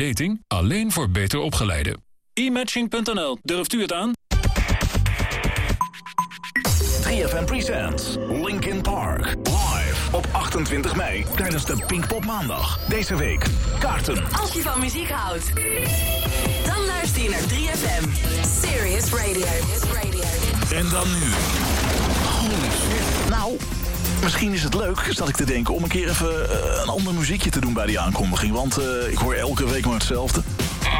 Dating alleen voor beter opgeleiden. E-matching.nl, durft u het aan? 3FM Presents Linkin Park. Live op 28 mei tijdens de Pinkpop Maandag. Deze week kaarten. Als je van muziek houdt, dan luister je naar 3FM. Serious Radio. En dan nu. Holy shit. Nou, misschien is het leuk, zat ik te denken, om een keer even eh, een ander muziekje te doen bij die aankondiging. Want eh, ik hoor elke week maar hetzelfde. Eh,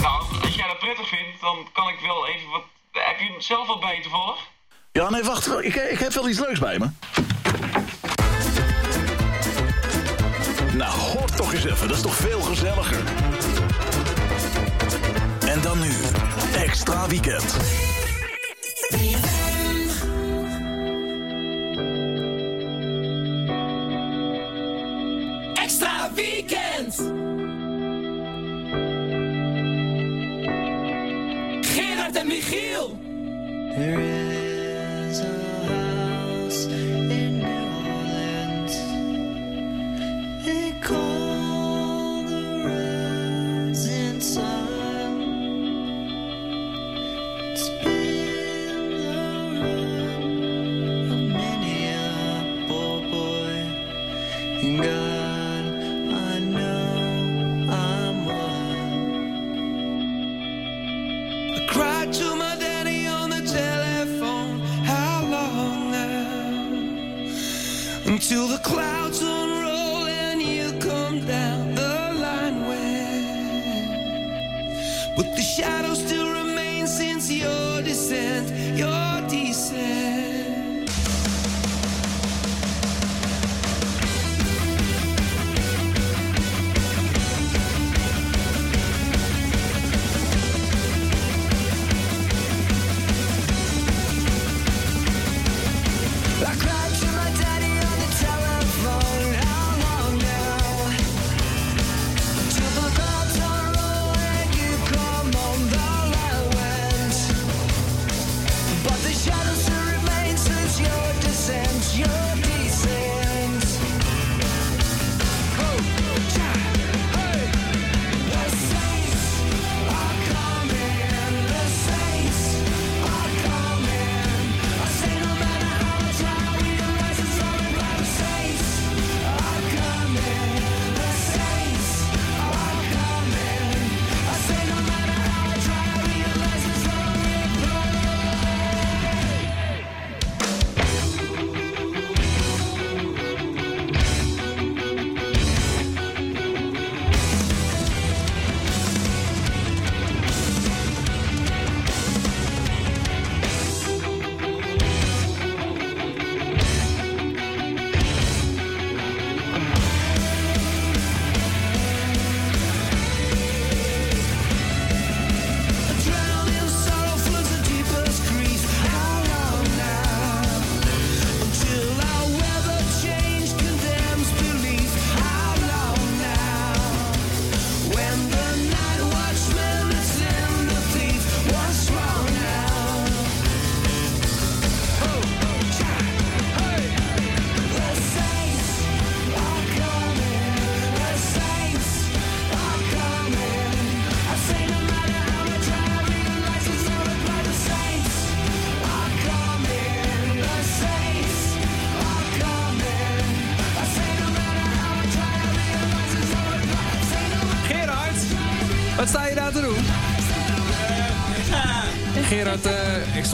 nou, als jij dat prettig vindt, dan kan ik wel even wat... Heb je zelf wat bij je toevallig? Ja, nee, wacht. Ik, ik heb wel iets leuks bij me. Nou, hoor toch eens even. Dat is toch veel gezelliger. En dan nu, extra weekend. There is Until the clouds unroll and you come down the line where. But the shadow still remains since your descent, your descent.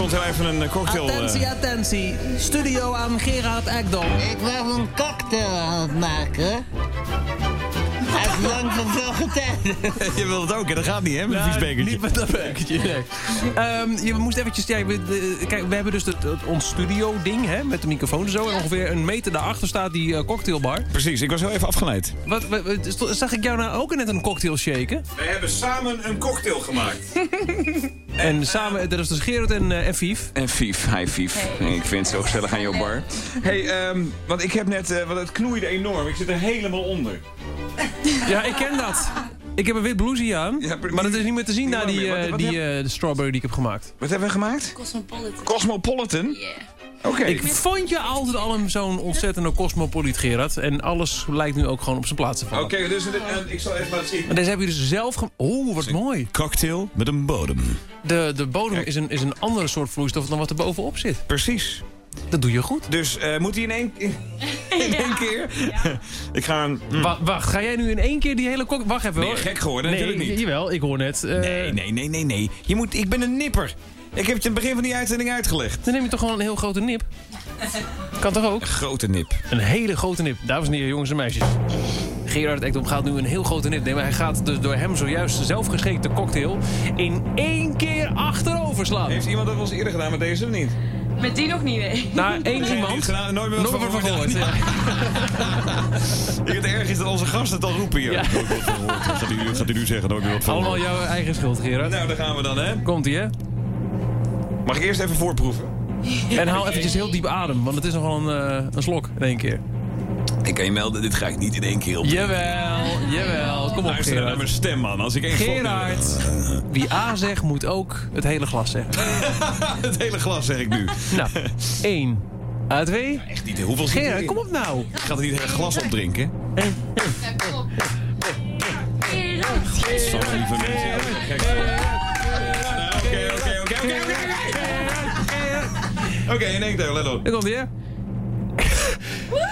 Stond heel even een cocktail... eh, attentie, attentie. Studio aan Gerard Ekdom. Ik was een cocktail aan het maken. Uit lang vervlogen tijd. je wilt het ook, hè? Dat gaat niet, hè? Met een vies bekertje. Niet met dat bekertje, nee. Ehm, je moest eventjes... Ja, we, de- kijk, we hebben dus het, het- ons studio-ding, hè, met de microfoon en zo. En ongeveer een meter daarachter staat die eh, cocktailbar. Precies, ik was heel even afgeleid. Wat, wat- wat- zag ik jou nou ook net een cocktail shaken? We hebben samen een cocktail gemaakt. En samen, dat is dus Gerard en, eh en Vief. En Vief, hi Vief. Ik vind het zo gezellig aan jouw bar. hey, ehm, want ik heb net... eh, want het knoeide enorm. Ik zit er helemaal onder. Ja, ik ken dat. Ik heb een wit blouseje aan, Ja, maar- dat is niet meer te zien na die. Wat- eh, wat die eh, de strawberry die ik heb gemaakt. Wat hebben we gemaakt? Cosmopolitan. Cosmopolitan? Yeah. Oké. Ik vond je altijd al een zo'n ontzettende cosmopoliet, Gerard. En alles lijkt nu ook gewoon op zijn plaats te vallen. Oké, dus eh, ik zal even laten zien. Maar deze heb je dus zelf... Oeh, wat mooi. Cocktail met een bodem. De, de bodem is een, is een andere soort vloeistof dan wat er bovenop zit. Precies. Dat doe je goed. Dus eh, moet hij in één, in, in één keer? ik ga een... hm. Wa- wacht, ga jij nu in één keer die hele kok... Wacht even Nee, hoor. gek geworden, nee, natuurlijk niet. Jawel, ik hoor net. eh, Nee, nee, nee, nee, nee. Je moet, ik ben een nipper. Ik heb het je aan het begin van die uitzending uitgelegd. Dan neem je toch gewoon een heel grote nip. Kan toch ook? Grote nip. Een hele grote nip. Dames en heren, jongens en meisjes. Gerard Ekdom gaat nu een heel grote nip nemen. Hij gaat dus door hem zojuist zelfgeschikte cocktail in één keer achterover slaan. Heeft iemand dat wel eens eerder gedaan met deze of niet? Met die nog niet, nee. Naar één iemand. gedaan, nooit meer van gehoord. ja. Ik het erg is dat onze gasten het al roepen hier. Ja. Nooit wat van gehoord. Wat gaat hij nu, gaat zeggen? Nooit meer wat van Allemaal jouw eigen schuld, Gerard. Nou, daar gaan we dan, hè. Komt-ie, hè? Mag ik eerst even voorproeven? En haal eventjes heel diep adem, want het is nogal een, eh, een slok in één keer. Ik kan je melden, dit ga ik niet in één keer op. Jawel, jawel. Kom op, Luister naar Gerard. mijn stem, man. Als ik één slok neem- Gerard. Wie A zegt, moet ook het hele glas zeggen. Het hele glas, zeg ik nu. Nou, één. A twee. Echt niet. Hoeveel Gerard, kom op nou. Ik ga er niet het hele glas opdrinken. Samen, lieve mensen. Gek. Nou, Oké, oké, oké, oké, oké, oké. Oké, in één keer, let op. Daar komt hij, hè?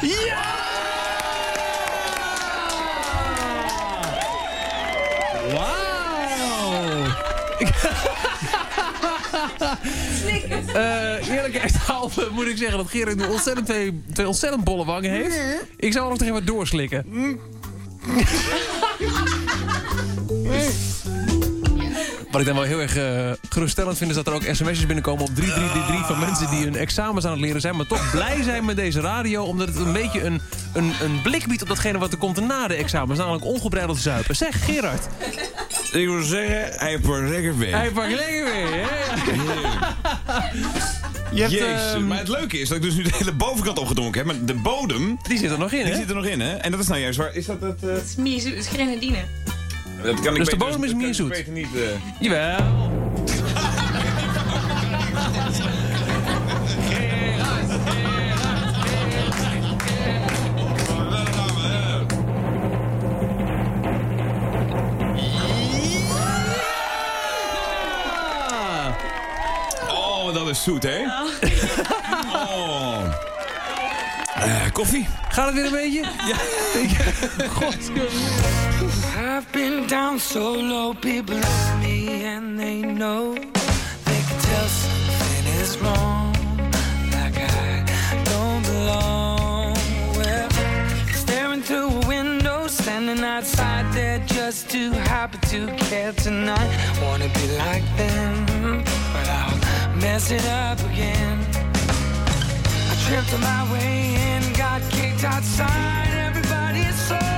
Ja! Wauw! Eh eerlijkheidshalve moet ik zeggen dat Gerard nu ontzettend twee, twee ontzettend bolle wangen heeft. Ik zou nog even wat doorslikken. Wat ik dan wel heel erg eh, geruststellend vind... is dat er ook sms'jes binnenkomen op 3333... van mensen die hun examens aan het leren zijn... maar toch blij zijn met deze radio... omdat het een beetje een, een, een blik biedt op datgene wat er komt na de examens. Namelijk ongebreideld zuipen. Zeg, Gerard. Ik wil zeggen, hij pakt lekker weg. Hij pakt lekker weer, hè? Je hebt, Jezus, ehm, maar het leuke is dat ik dus nu de hele bovenkant opgedronken heb. Maar de bodem, Die zit er nog in, die hè? zit er nog in, hè? En dat is nou juist waar. Is dat het... eh, Het is is grenadine. Dat kan ik Dus de bodem is meer ik zoet. beter niet... eh, Jawel. Oh, dat is zoet, hè? Oh. Eh, koffie? Gaat het weer een beetje? Ja. God, I've been down so low, people love me and they know they can tell something is wrong, like I don't belong. Well, staring through a window, standing outside there just too happy to care tonight. Wanna be like them, but I'll mess it up again. I tripped on my way in, got kicked outside. Everybody is so.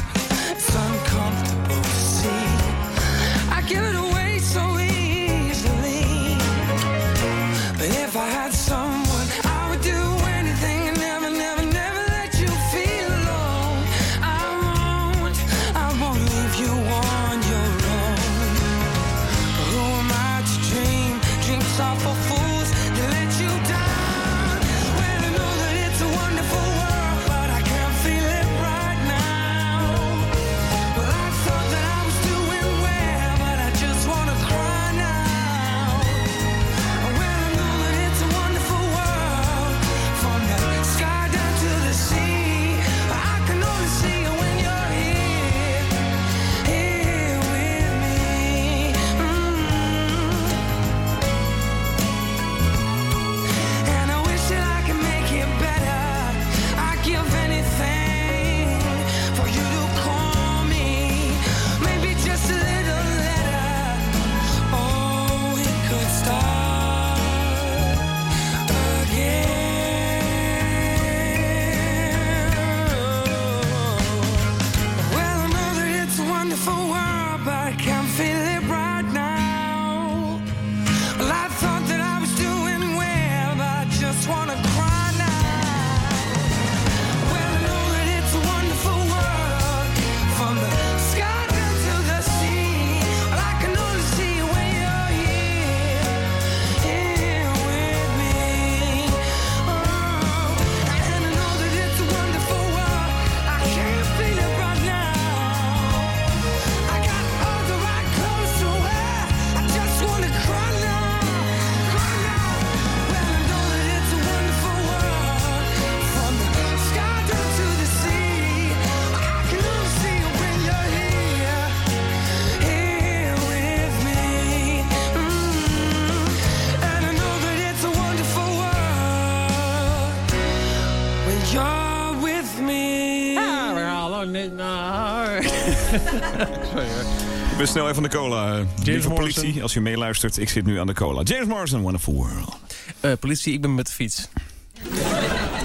Ben snel even aan de cola. eh, Lieve Morrison. politie, als u meeluistert, ik zit nu aan de cola. James Morrison, Wonderful World. Eh, politie, ik ben met de fiets.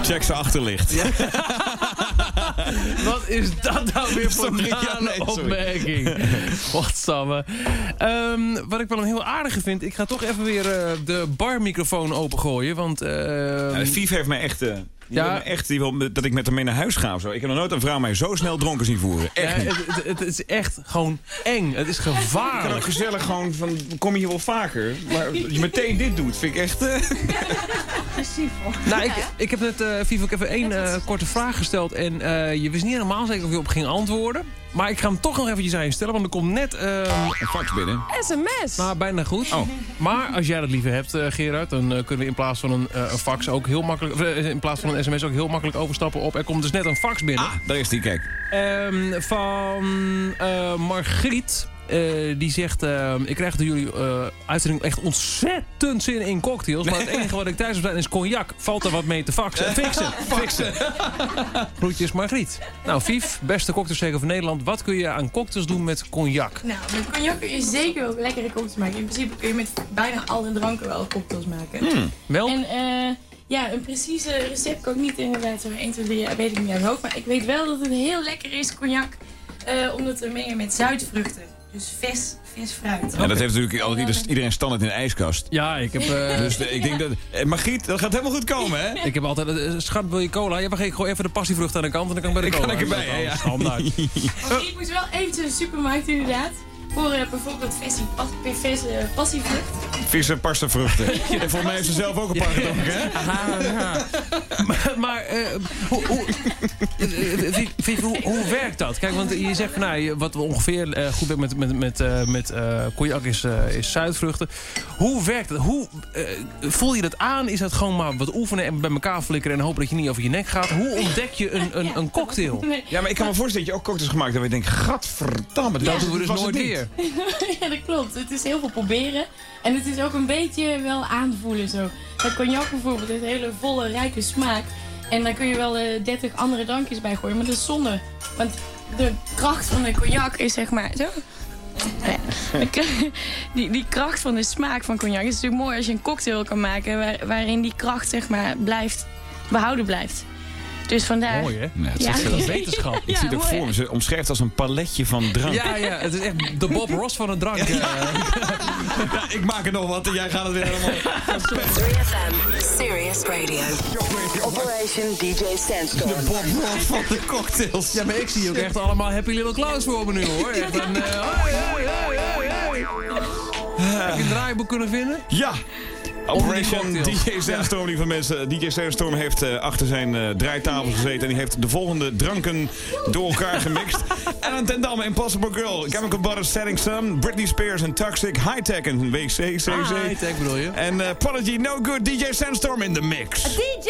Check zijn achterlicht. Wat is dat nou weer voor Sorry, een ja, nee, sorry. opmerking? Wat samme. Ehm, wat ik wel een heel aardige vind... Ik ga toch even weer eh, de barmicrofoon opengooien. Want... ehm, Ja, heeft mij echt... eh, die Ja. echt die wil me- dat ik met hem mee naar huis ga of zo. Ik heb nog nooit een vrouw mij zo snel dronken zien voeren. Echt ja, niet. het, het, het is echt gewoon eng. Het is Ik kan ook gevaarlijk. gezellig gewoon van, kom je hier wel vaker? Maar dat je meteen dit doet, vind ik echt... eh, Nou, ik, ik heb net, eh Vivo, ik even één eh, korte vraag gesteld. En eh, je wist niet helemaal zeker of je op ging antwoorden. Maar ik ga hem toch nog eventjes aan je stellen. Want er komt net... ehm, een fax binnen. SMS. Nou, bijna goed. Oh. Maar als jij dat liever hebt, eh, Gerard... dan eh, kunnen we in plaats van een, eh, een fax ook heel makkelijk... in plaats van een sms ook heel makkelijk overstappen op... er komt dus net een fax binnen. Ah, daar is die, kijk. Ehm, van eh, Margriet. Eh, die zegt, ehm, ik krijg door jullie eh, uitzending echt ontzettend zin in cocktails. Maar het enige wat ik thuis heb staan is cognac. Valt er wat mee te faxen? Fixen, fixen. Groetjes Margriet. Nou, Vief, beste cocktailszeker van Nederland. Wat kun je aan cocktails doen met cognac? Nou, met cognac kun je zeker wel lekkere cocktails maken. In principe kun je met bijna alle dranken wel cocktails maken. Hmm, wel? En eh, ja, een precieze recept kan ik niet inderdaad zo 1, 2, 3 weet ik niet uit mijn hoofd. Maar ik weet wel dat het heel lekker is, cognac, eh, om het te mengen met zuidvruchten. Dus vers, vers fruit. Ja, dat heeft natuurlijk altijd iedereen standaard in de ijskast. Ja, ik heb... eh, Dus de- ik denk dat... eh, Margriet, dat gaat helemaal goed komen, hè? Ik heb altijd... eh, schat, wil je cola? Ja, ik gooi even de passievrucht aan de kant en dan kan ik bij de Ik kan cola. ik erbij, hè, ja. Standaard. Maar ik moest wel eventjes in de supermarkt inderdaad. Voor eh, bijvoorbeeld versie, pas, eh, passievrucht. Vissen, parste vruchten. En volgens mij heeft ze zelf ook een paar gedronken, hè? Aha, ja. Maar, maar eh, hoe, hoe, eh, Vief, Vief, hoe, hoe werkt dat? Kijk, want je zegt van nou, wat we ongeveer eh, goed bent met, met, met, eh, met eh, cognac is, eh, is zuidvruchten. Hoe werkt het? Hoe, voel je dat aan? Is dat gewoon maar wat oefenen en bij elkaar flikkeren en hopen dat je niet over je nek gaat? Hoe ontdek je een, een, een cocktail? Nee. Ja, maar ik kan me voorstellen dat je ook cocktails gemaakt hebt. waar je denkt, gadverdamme. Dat doen we dus nooit weer. ja, dat klopt. Het is heel veel proberen. En het is ook een beetje wel aanvoelen zo. Het cognac bijvoorbeeld heeft een hele volle, rijke smaak. En daar kun je wel eh 30 andere drankjes bij gooien. Maar dat is zonde. Want de kracht van de cognac is zeg maar... Zo. Die, die kracht van de smaak van cognac is natuurlijk mooi als je een cocktail kan maken... Waar, waarin die kracht zeg maar blijft, behouden blijft. Dus vandaar... Mooi, hè? Nee, het Ja. is veel- wetenschap. Ik Ja, zie het ook voor me. Ze omschrijft als een paletje van drank. Ja, ja, het is echt de Bob Ross van het drank. eh. Ja, ik maak er nog wat en jij gaat het weer helemaal... 3FM, Serious Radio. Operation DJ Sandstorm. Bob Ross van de cocktails. Ja, maar ik zie ook echt allemaal Happy Little Clowns voor me nu, hoor. Echt een... hoi, hoi, hoi, hoi, hoi. Heb je een draaiboek kunnen vinden? Ja. Operation. DJ Sandstorm, lieve mensen. DJ Sandstorm heeft eh, achter zijn eh, draaitafel gezeten... en die heeft de volgende dranken door elkaar gemixt. Alan ten Damme, Impossible Girl, Chemical Brothers, Setting Sun... Britney Spears en Toxic, High Tech en WC, CC. Ah, high-tech bedoel je? En eh, Prodigy, No Good, DJ Sandstorm in de mix. DJ!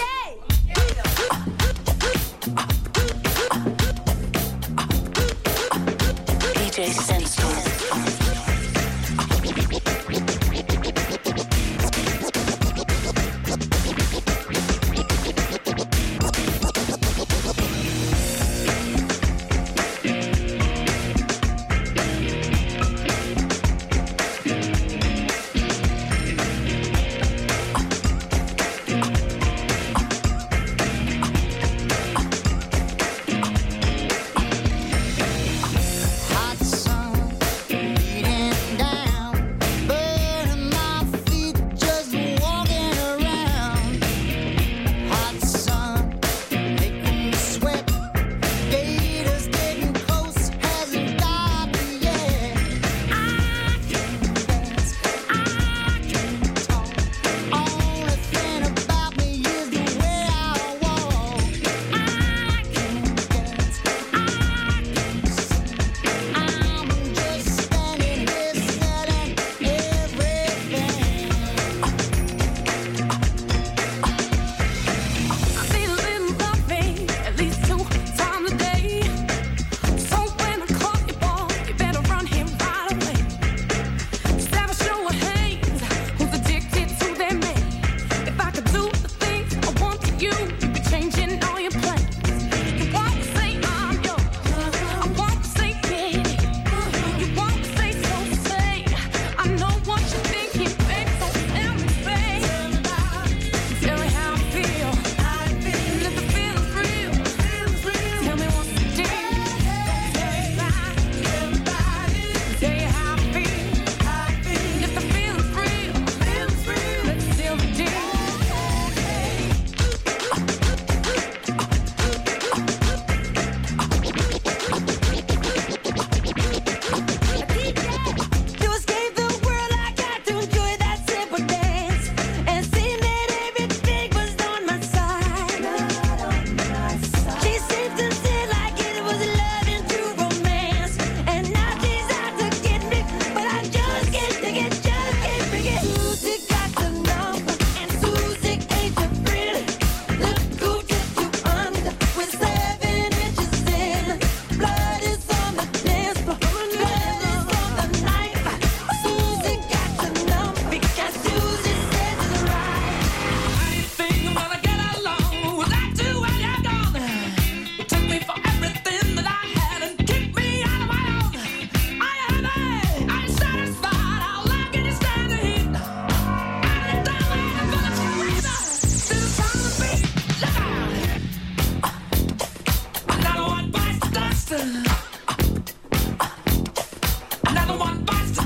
DJ Sandstorm.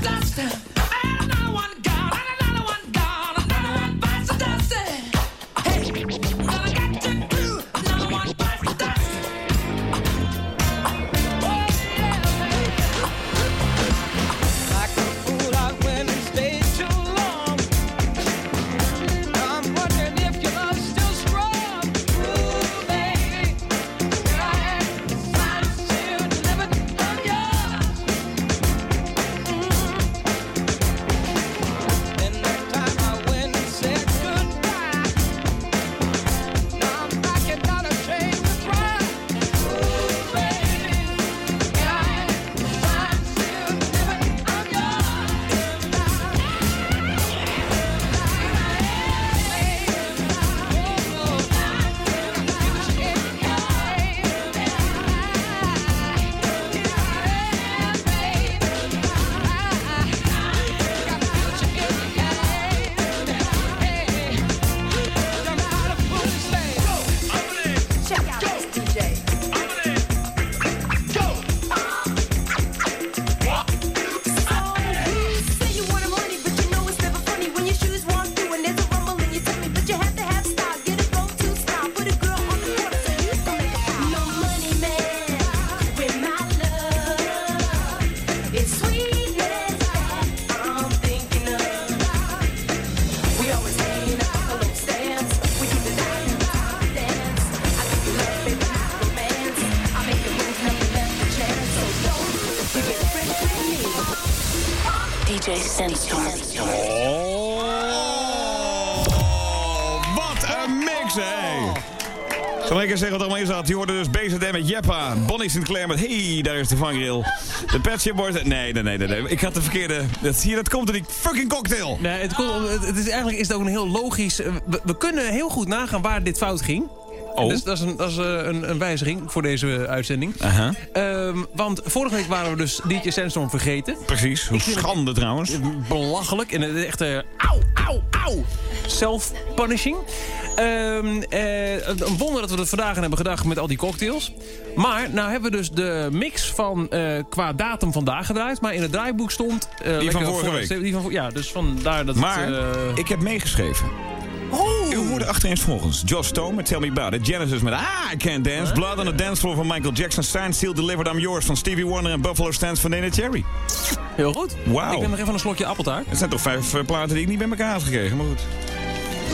last time. DJ Sandstorm. Oh, wat een mix, hé! Zal ik eens zeggen wat er allemaal in zat? Je hoorde dus BZD met Jeppa, Bonnie Sinclair met Hey, daar is de vangrail. De Pet Shop Boys... Nee, nee, nee, nee, nee. Ik had de verkeerde... Dat, hier, dat komt door die fucking cocktail. Nee, het, komt, om- het, is, eigenlijk is het ook een heel logisch... eh, We, we kunnen heel goed nagaan waar dit fout ging. Oh. Dus dat is, een, dat is eh, een, een wijziging voor deze eh, uitzending. Ehm, want vorige week waren we dus DJ Sandstorm vergeten. Precies, hoe het- schande trouwens. Belachelijk. En het is echt... eh auw, auw, auw. Self-punishing. Ehm, eh, een wonder dat we dat vandaag aan hebben gedacht met al die cocktails. Maar nou hebben we dus de mix van qua datum vandaag gedraaid. Maar in het draaiboek stond... eh, lekker van vorige week. Die van, ja, dus vandaar dat Maar het... ik heb meegeschreven. Oh! U hoorde achterin volgens Josh Stone met Tell Me About It. Genesis met Ah, I Can't Dance. Blood on the Dance Floor van Michael Jackson. Signed, Sealed, Delivered, I'm Yours van Stevie Wonder. En Buffalo Stance van Nene Cherry. Heel goed. Wauw. Ik neem nog even een slokje appeltaart. Het zijn toch vijf eh, platen die ik niet bij elkaar had gekregen. Maar goed.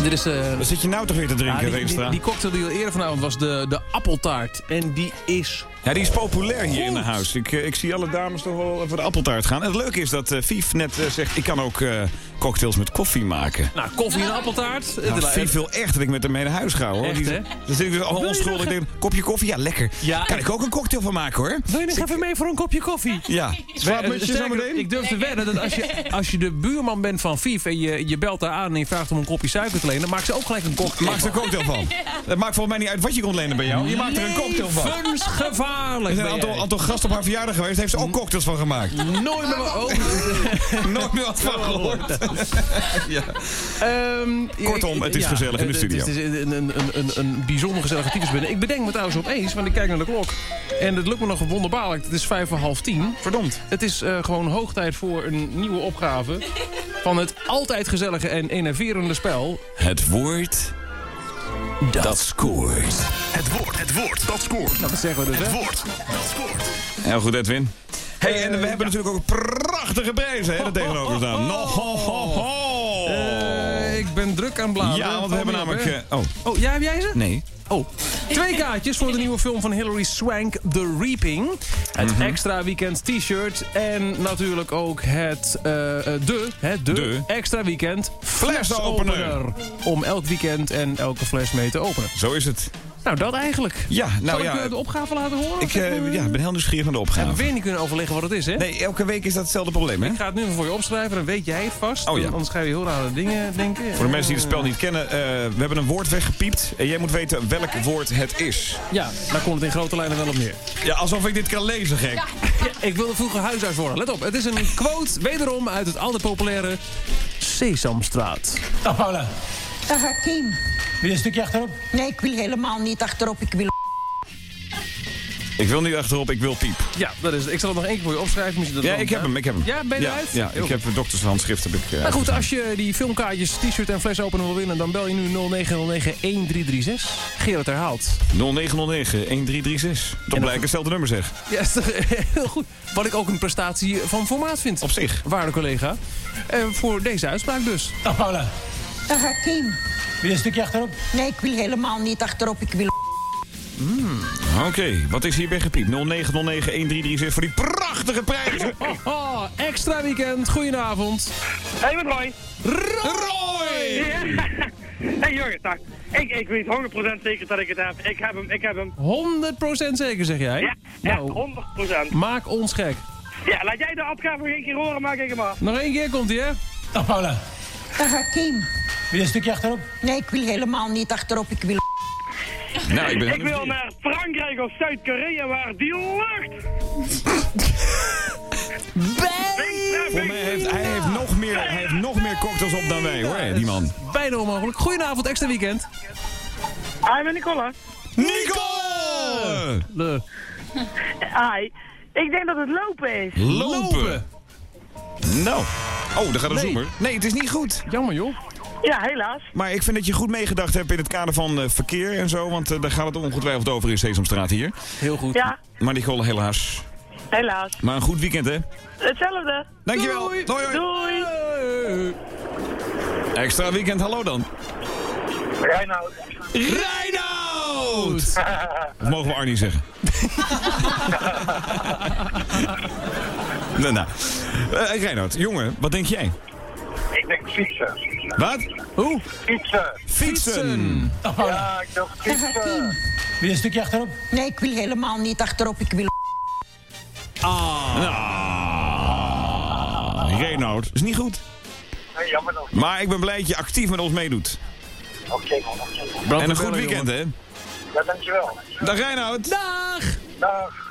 Dit is... eh, Wat zit je nou toch weer te ja, drinken, die, die, cocktail die al eerder vanavond was de, de appeltaart. En die is... Ja, die is populair hier in huis. Ik, eh, ik zie alle dames toch wel voor de appeltaart gaan. En het leuke is dat Vief net zegt... ik kan ook cocktails met koffie maken. Nou, koffie en appeltaart. Nou, Het- Vief wil echt dat ik met hem mee naar huis ga, hoor. Echt, hè? Dan zit ik dus al je onschuldig. Ik denk, kopje koffie? Ja, lekker. Ja, kan ik ook een cocktail van maken, hoor. Wil je nog even mee voor een kopje koffie? Ja. Zo Sterker, meteen? Ik durf te wedden dat als je, als je de buurman bent van Vief... en je, je belt daar aan en je vraagt om een kopje suiker te lenen... dan maakt ze ook gelijk een cocktail. Maak er een cocktail van. Het maakt volgens mij niet uit wat je komt lenen bij jou. Je maakt er een cocktail van. Levensgevaarlijk Er zijn een aantal, aantal gasten op haar verjaardag geweest. Heeft ze ook cocktails van gemaakt. Nooit meer... Oh. Nooit meer wat van gehoord. ja. Ehm, Kortom, het is gezellig in de het- studio. Het is een, een, een, een, bijzonder gezellige types binnen. Ik bedenk me trouwens opeens, want ik kijk naar de klok. En het lukt me nog wonderbaarlijk. Het is vijf voor half tien. Verdomd. Het is eh, gewoon hoog tijd voor een nieuwe opgave... van het altijd gezellige en enerverende spel... Het woord dat, scoort. Het woord, het woord, dat scoort. Nou, dat zeggen we dus, Het hè? woord, dat scoort. Heel goed, Edwin. Hey, en we hebben natuurlijk ook prachtige prijzen hè, er tegenover staan. No, ho, ho, ho. Eh, ik ben druk aan bladeren. ja, want we hebben namelijk... eh, oh, Oh, ja, heb jij ze? nee. Oh. Twee kaartjes voor de nieuwe film van Hilary Swank, The Reaping. Het Mhm. extra weekend t-shirt. En natuurlijk ook het, eh, de, hè, de, De. extra weekend flesopener. Om elk weekend en elke fles mee te openen. Zo is het. Nou, dat eigenlijk. Ja, nou Zal ja. ik eh, de opgave laten horen? Ik eh, ja, ben heel nieuwsgierig naar de Hebben opgave. we weer niet kunnen overleggen wat het is, hè? Nee, elke week is dat hetzelfde probleem, hè? Ik ga het nu even voor je opschrijven, dan weet jij het vast. Oh ja. Anders ga je heel rare dingen denken. Voor de mensen die het spel niet kennen, eh, we hebben een woord weggepiept. En jij moet weten welk woord het is. Ja, daar komt het in grote lijnen wel op neer. Ja, alsof ik dit kan lezen, gek. Ja, ik wilde vroeger huisarts worden. Let op, het is een quote wederom uit het altijd populaire Sesamstraat. Dag Paula. Dag Hakim. Wil je een stukje achterop? Nee, ik wil helemaal niet achterop. Ik wil... Ik wil nu achterop, ik wil piep. Ja, dat is het. Ik zal het nog één keer voor je opschrijven. misschien dat Ja, dan- ik heb hem, ik heb hem. Ja, ben je ja, eruit? Ja, Heel ik heb doktershandschrift. Heb ik, eh, Nou goed, als je die filmkaartjes, t-shirt en flesopener wil winnen... dan bel je nu 0909-1336. Gerard herhaalt. 0909-1336. Toch blijkt hetzelfde nummer zeg. Ja, is toch heel goed. Wat ik ook een prestatie van formaat vind. Op zich. Waarde collega. Eh, voor deze uitspraak dus. Dag Paula. Dag Hakim. Wil je een stukje achterop? Nee, ik wil helemaal niet achterop. Ik wil... Oké, wat is hierbij gepiept? 0909-1336 voor die prachtige prijzen. Oh, extra weekend. Goedenavond. Hey, met Roy. Roy! hey dag. Ik, ik weet 100% zeker dat ik het heb. Ik heb hem, ik heb hem. 100% zeker, zeg jij? Ja, ja Nou, 100%. maak ons gek. Ja, laat jij de opgave nog één keer horen, maak ik hem af. Nog één keer komt hij, hè? Dag Paula. Dag Hakim. Wil je een stukje achterop? Nee, ik wil helemaal niet achterop. Ik wil... Nou, ik ben Ik wil naar Frankrijk of Zuid-Korea waar die lucht. Voor mij heeft hij heeft nog, meer, hij heeft nog meer cocktails op dan wij, hoor, die man. Bijna onmogelijk. Goedenavond, extra weekend. Hi, ben Nicola. Nicole! Le. Hi. Ik denk dat het lopen is. Lopen. Nou. Oh, daar gaat een Nee. zoemer. Nee, het is niet goed. Jammer, joh. Ja, helaas. Maar ik vind dat je goed meegedacht hebt in het kader van eh, verkeer en zo. Want eh, daar gaat het ongetwijfeld over in Sesamstraat hier. Heel goed. Ja, Maar Nicole, helaas. helaas. Maar een goed weekend, hè? Hetzelfde. Dankjewel. Doei. Hoi, hoi. Doei. Extra weekend, hallo dan. Reinoud. Reinoud! Of mogen we Arnie zeggen? nou, nou. Reinoud, jongen, wat denk jij? Ik denk fietsen. Wat? Oeh, Fietsen. Fietsen. Ja, ik dacht Hakim. Wil je een stukje achterop? Nee, ik wil helemaal niet achterop. Ik wil... Ah. Reinoud, is niet goed. Nee, jammer nog. Maar ik ben blij dat je actief met ons meedoet. Oké, man. en een goed weekend, hè? Ja, dankjewel. Dag Reinoud. dag! Dag.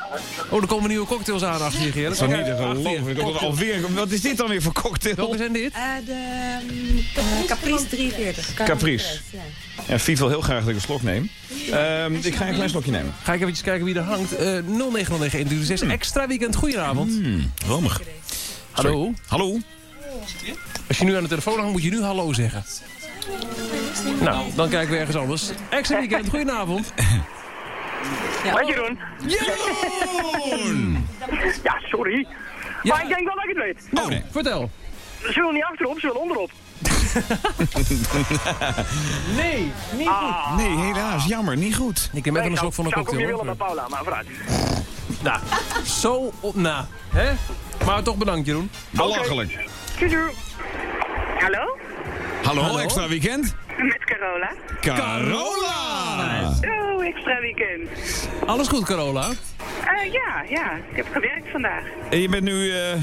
Oh, er komen nieuwe cocktails aan achter je, Gerard. Dat is niet te geloven. Ik had alweer, wat is dit dan weer voor cocktail? Welke zijn dit? de Caprice 43. Caprice. Ja, Fiet wil heel graag dat ik een slok neem. Ehm, ik ga een klein slokje nemen. Ga ik even kijken wie er hangt. Eh 0909 extra weekend. Goedenavond. Hmm, romig. Hallo. Hallo. Als je nu aan de telefoon hangt, moet je nu hallo zeggen. Nou, dan kijken we ergens anders. Extra weekend. Goedenavond. Wat Jeroen? Jeroen! Ja, sorry. Ja. Maar ik denk wel dat ik het weet. Oh, nee. Vertel. Ze willen niet achterop, ze willen onderop. Nee, niet goed. Nee, helaas. Jammer. Niet goed. Ik neem even een slok van een zou ik ook niet cocktail. willen met Paula, maar vooruit. Nou, zo op na. Hè? Maar toch bedankt, Jeroen. Belachelijk. Tjoe, Hallo? Hallo, Hallo? extra weekend? Met Carola. Carola! Extra weekend. Alles goed, Carola? Eh, ja, ja. Ik heb gewerkt vandaag. En je bent nu eh,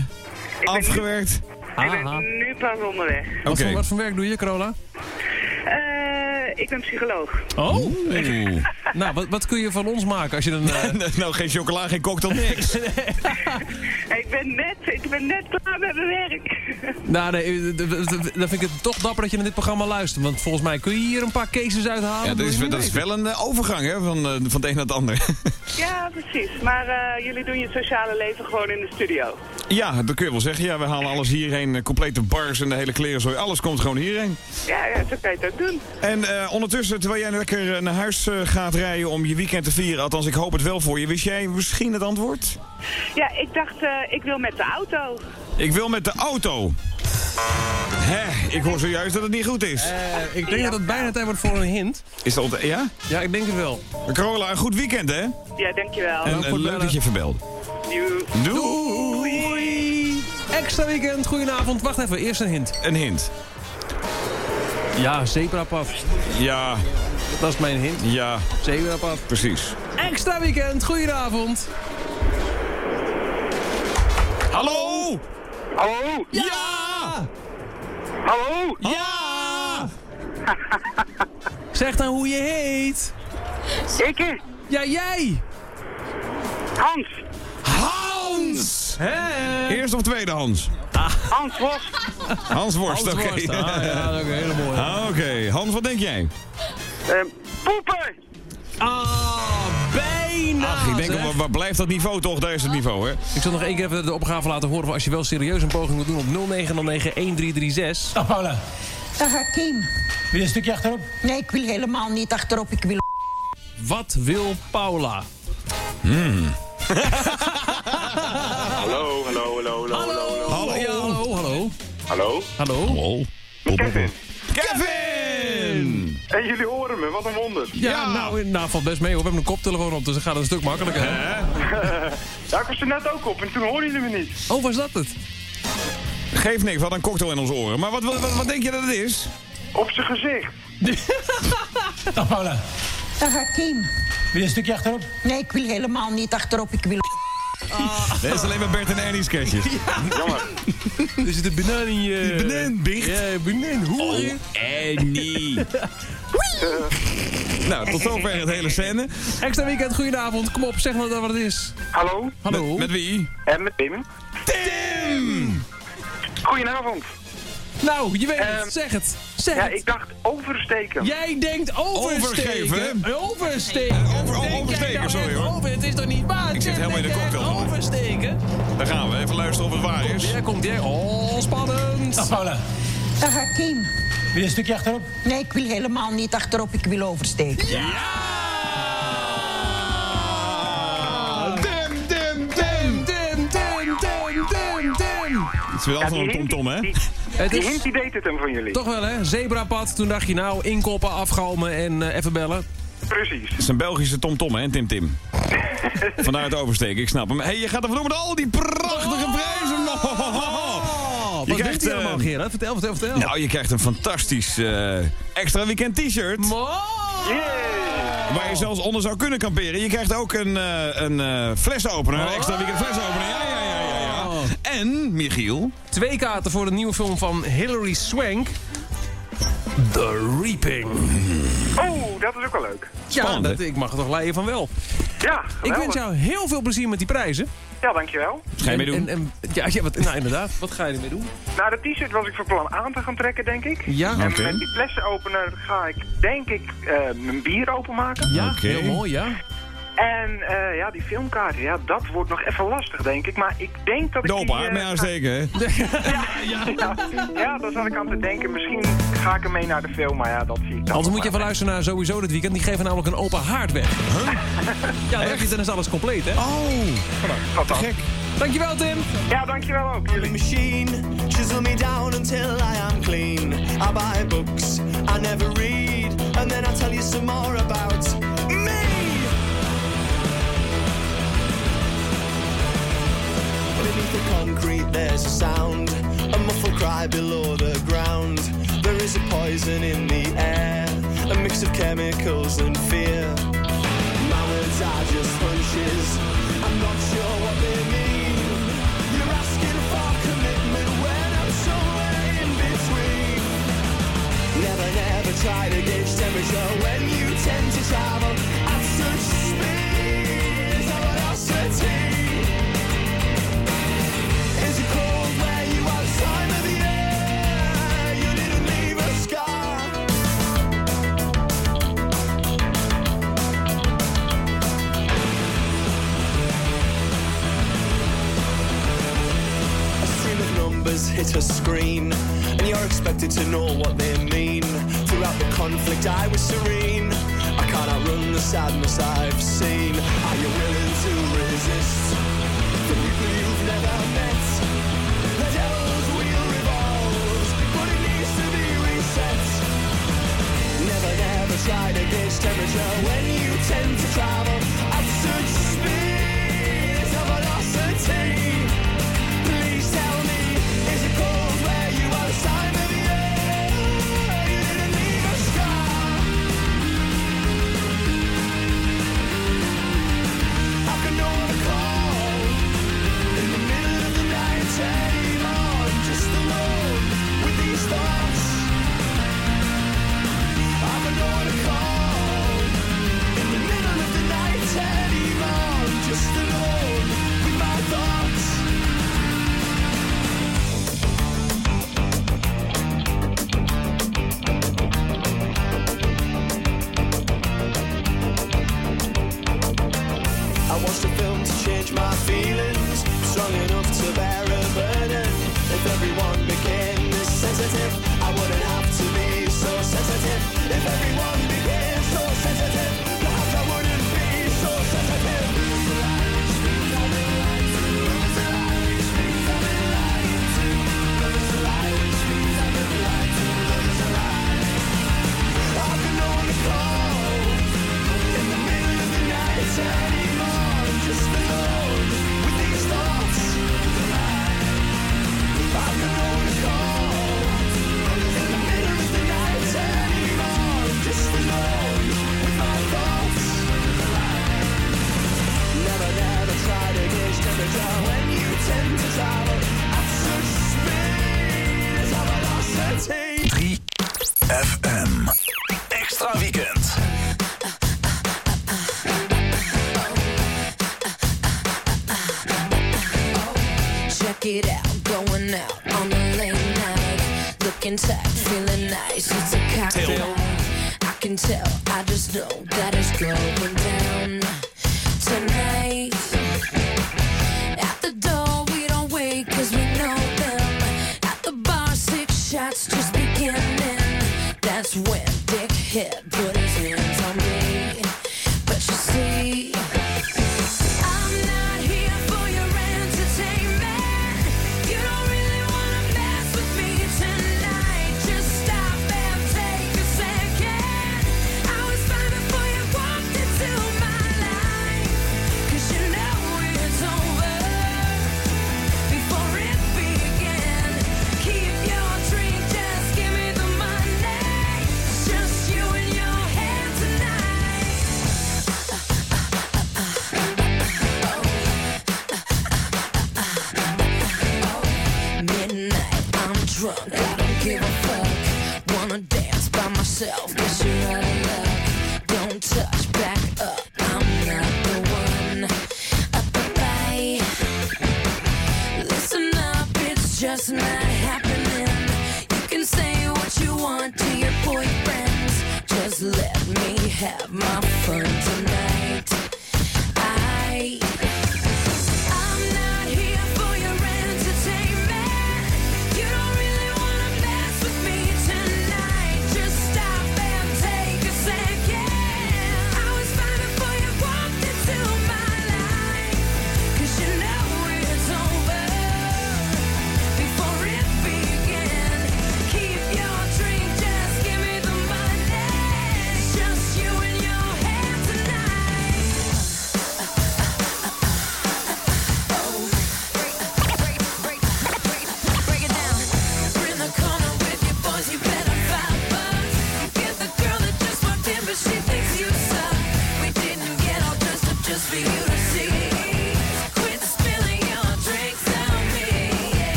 afgewerkt? Ik Aha. ben nu pas onderweg. Wat, Oké. voor, wat voor werk doe je, Carola? Eh, ik ben psycholoog. Oh. Oeh. Nou, wat, wat kun je van ons maken als je een... eh, nou, geen chocola, geen cocktail, niks. Ik ben net, ik ben net klaar met mijn werk. nou, nee, eh, dan vind ik het toch dapper dat je naar dit programma luistert. Want volgens mij kun je hier een paar cases uithalen. Ja, dat is, dat is wel een overgang hè, van, van het een naar het ander. Ja, precies. Maar eh, jullie doen je sociale leven gewoon in de studio. ja, dat kun je wel zeggen. Ja, we halen alles hierheen. Complete bars en de hele klerenzooi. Alles komt gewoon hierheen. Ja, ja zo kan je het ook doen. En eh, ondertussen, terwijl jij lekker eh, naar huis eh, gaat rijden om je weekend te vieren... althans, ik hoop het wel voor je. Wist jij misschien het antwoord? Ja, ik dacht, eh, ik wil met de auto. Ik wil met de auto. Hè, ik hoor zojuist dat het niet goed is. Ik denk dat het bijna tijd wordt voor een hint. Is dat... Ja? Ja, ik denk het wel. Carola, een goed weekend, hè? Ja, dankjewel. En, en leuk dat je verbelde. Doei. Doei! Extra weekend, goedenavond. Wacht even, eerst een hint. Een hint. Ja, zebrapad. Ja, Dat is mijn hint. ja, Zebrapad. precies. Extra weekend, goedenavond. Hallo! Hallo? Ja! Hallo? Ja! Zeg dan hoe je heet. Ik? eh, Ja, jij. Hans. Hans! Eerst of tweede Hans? Hans Vos. Hans Worst, Hans oké. Worst. Ah, ja, dat is ook een hele mooie. Ah, Oké, Hans, wat denk jij? Eh, poepen. Ah, bijna. Ach, ik denk, zeg. waar, waar blijft dat niveau toch? Daar is het niveau, hè? Ik zal nog één keer even de opgave laten horen... van als je wel serieus een poging wilt doen op 0909-1336. Dag Paula. Dag Hakim. Wil je een stukje achterop? Nee, ik wil helemaal niet achterop. Ik wil... Wat wil Paula? Hallo, hallo, hallo, hallo, hallo. Hallo, ja, hallo, hallo. Hallo? Hallo. Kevin. Kevin! En jullie horen me, wat een wonder. Ja, Nou, nou, valt best mee hoor. We hebben een koptelefoon op, dus dan gaat het een stuk makkelijker. Ja, ik was er net ook op en toen hoorden jullie me niet. Oh, was dat het? Geef niks, we hadden een cocktail in onze oren. Maar wat, wat, wat, wat denk je dat het is? Op zijn gezicht. Dag Paula. Dag Hakim. Wil je een stukje achterop? Nee, ik wil helemaal niet achterop. Ik wil... Dat is alleen maar Bert en Ernie sketches. Jammer. Er zit een banaan in je... Banaan, Bert. Ja, banaan, hoor. Oh, Ernie. nou, tot zover het hele scène. Extra weekend, goedenavond. Kom op, zeg maar wat het is. Hallo? Hallo. Met, met wie? En met Tim. Tim! Goedenavond. Nou, je weet het. Ehm, zeg het. Zeg Ja, het. ik dacht oversteken. Jij denkt oversteken. Overgeven? Oversteken. Over- jij oversteken, sorry, hoor. Over, het is toch niet waar? Ik zit helemaal in de cocktail. Oversteken. Daar gaan we. Even luisteren of het waar is. Jij komt jij. Oh, spannend. Dag Paula. Dag Hakim. Wil je een stukje achterop? Nee, ik wil helemaal niet achterop. Ik wil oversteken. Tim, Tim, Tim! Tim, Tim, Tim, Tim, Tim. Het is wel Ja, van een tomtom, hè? die, Het die is hint die deed het hem van jullie. toch wel, hè? Zebrapad. Toen dacht je nou, inkoppen, afgalmen en eh, even bellen. Precies. Het is een Belgische tomtom, hè, Tim Tim. Vandaar het oversteken, ik snap hem. hey, je gaat er vandoor met al die prachtige prijzen. Oh, Je wat krijgt, krijgt hij eh, allemaal, Gerard? Vertel, vertel, vertel. Nou, je krijgt een fantastisch eh, extra weekend t-shirt. Mooi. Waar je zelfs onder zou kunnen kamperen. Je krijgt ook een, eh, een eh, flesopener, een extra weekend flesopener. Ja, ja, ja. Oh. En, Michiel, Twee kaarten voor de nieuwe film van Hilary Swank. The Reaping. Oh, dat is ook wel leuk. Ja, dat, ik mag het toch leiden van wel. Ja, Ik wens jou heel veel plezier met die prijzen. Ja, dankjewel. ga je mee doen? En, en, ja, ja, wat, nou inderdaad. Wat ga je ermee doen? Nou, de t-shirt was ik van plan aan te gaan trekken, denk ik. Ja, En Oké. met die flessenopener ga ik, denk ik, eh, mijn bier openmaken. ja Oké. heel mooi, ja. En eh, ja, die filmkaarten, ja, dat wordt nog even lastig, denk ik. Maar ik denk dat ik De die... eh, mee aansteken, hè? ja, ja, daar zat ik aan te denken. Misschien ga ik ermee naar de film, maar ja, dat zie ik dan. Anders moet je even luisteren naar sowieso dit weekend. Die geven namelijk een open haard weg. Ja, dan, heb je, dan is alles compleet, hè? Oh, Wat dan? gek. Dankjewel, Tim. Ja, dankjewel ook. Jullie. machine, chisel me down until I am clean. I buy books, I never read, and then I tell you some more about me. Beneath the concrete, there's a sound, a muffled cry below the ground. There is a poison in the air, a mix of chemicals and fear. My words are just hunches, I'm not sure what they mean. You're asking for commitment when I'm somewhere in between. Never, never try to gauge temperature when you tend to travel at such speed. Is that? Is numbers hit a screen, and you're expected to know what they mean. Throughout the conflict, I was serene. I can't outrun the sadness I've seen. Are you willing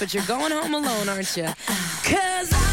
but you're going home alone, aren't you? Cause I'm